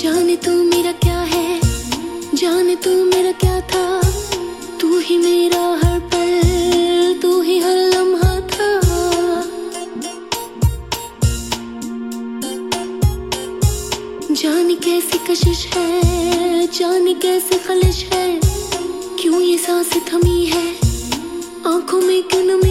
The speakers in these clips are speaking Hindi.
जाने तू मेरा क्या है? जाने तू मेरा क्या था? तू ही मेरा हर पल, तू ही हर लम्हा था। जाने कैसी कशिश है, जाने कैसे खलिश है? क्यों ये सांस थमी है? आँखों में क्यों नमी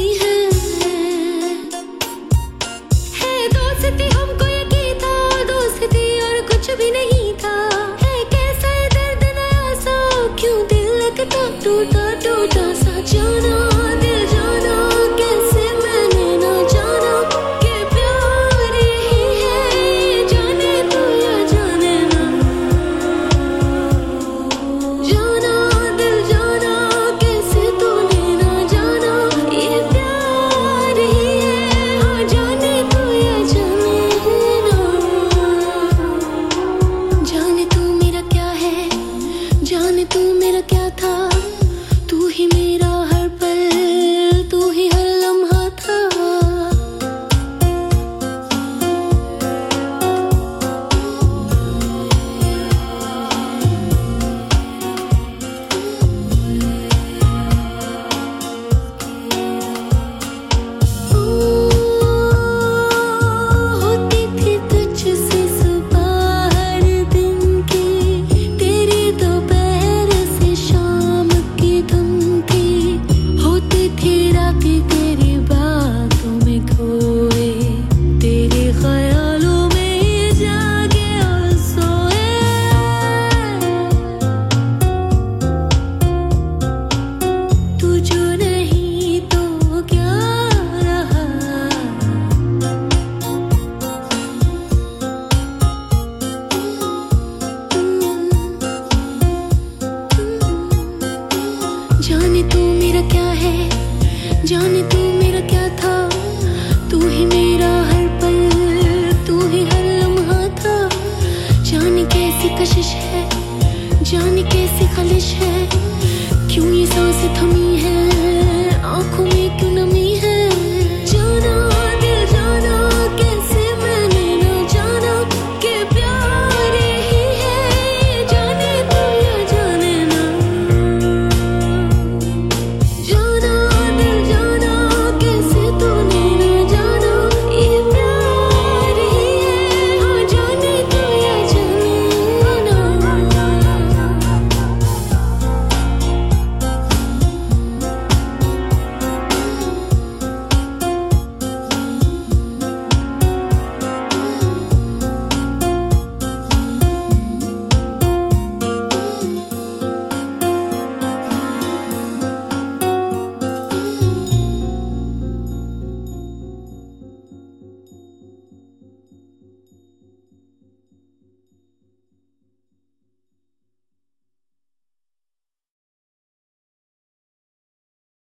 मेरा क्या था? तू ही मेरा जाने तू मेरा क्या है? जाने तू मेरा क्या था? तू ही मेरा हर पल।